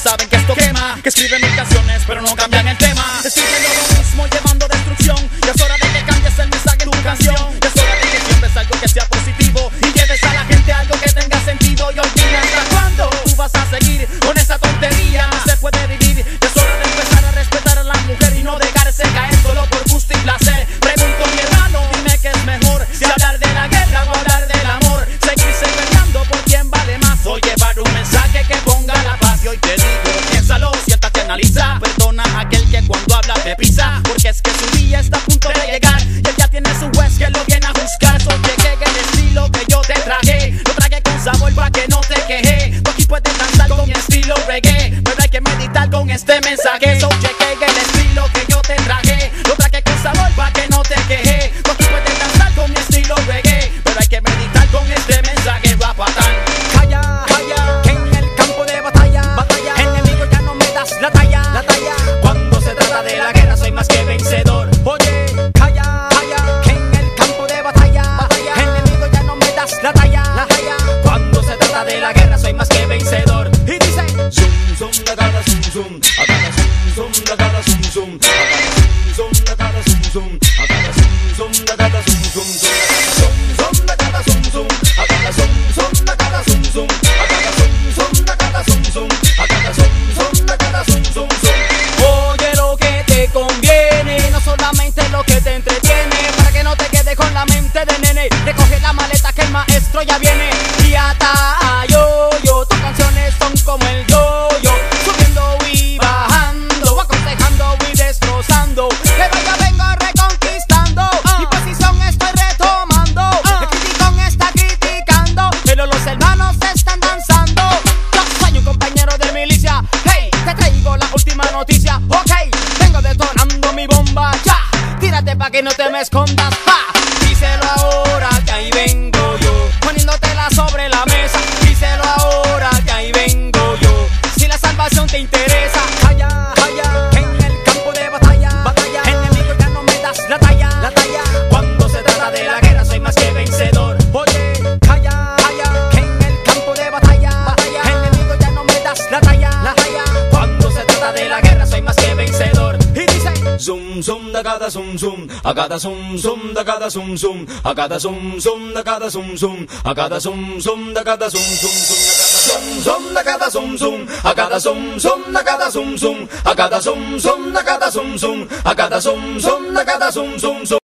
saben que esto quema, que escriben mis canciones pero no cambian el tema. que su día está a punto de llegar y él ya tiene su juez que lo viene a juzgar. So llegué en el estilo que yo te traje, lo traje con sabor para que no te queje. Tú aquí puedes danzar con mi estilo reggae, pero hay que meditar con este mensaje. So llegué en el estilo que yo te traje. zoom, zoom da da da zoom zoom, da da da zoom zoom, da da da zoom zoom. escondas agada zum zum, agada zum zum, da agada zum zum, agada zum zum, da agada zum zum, agada zum zum, da agada zum zum zum, zum da agada zum zum, agada zum zum, da agada zum zum, agada zum zum, da agada zum zum, agada zum zum, da agada zum zum zum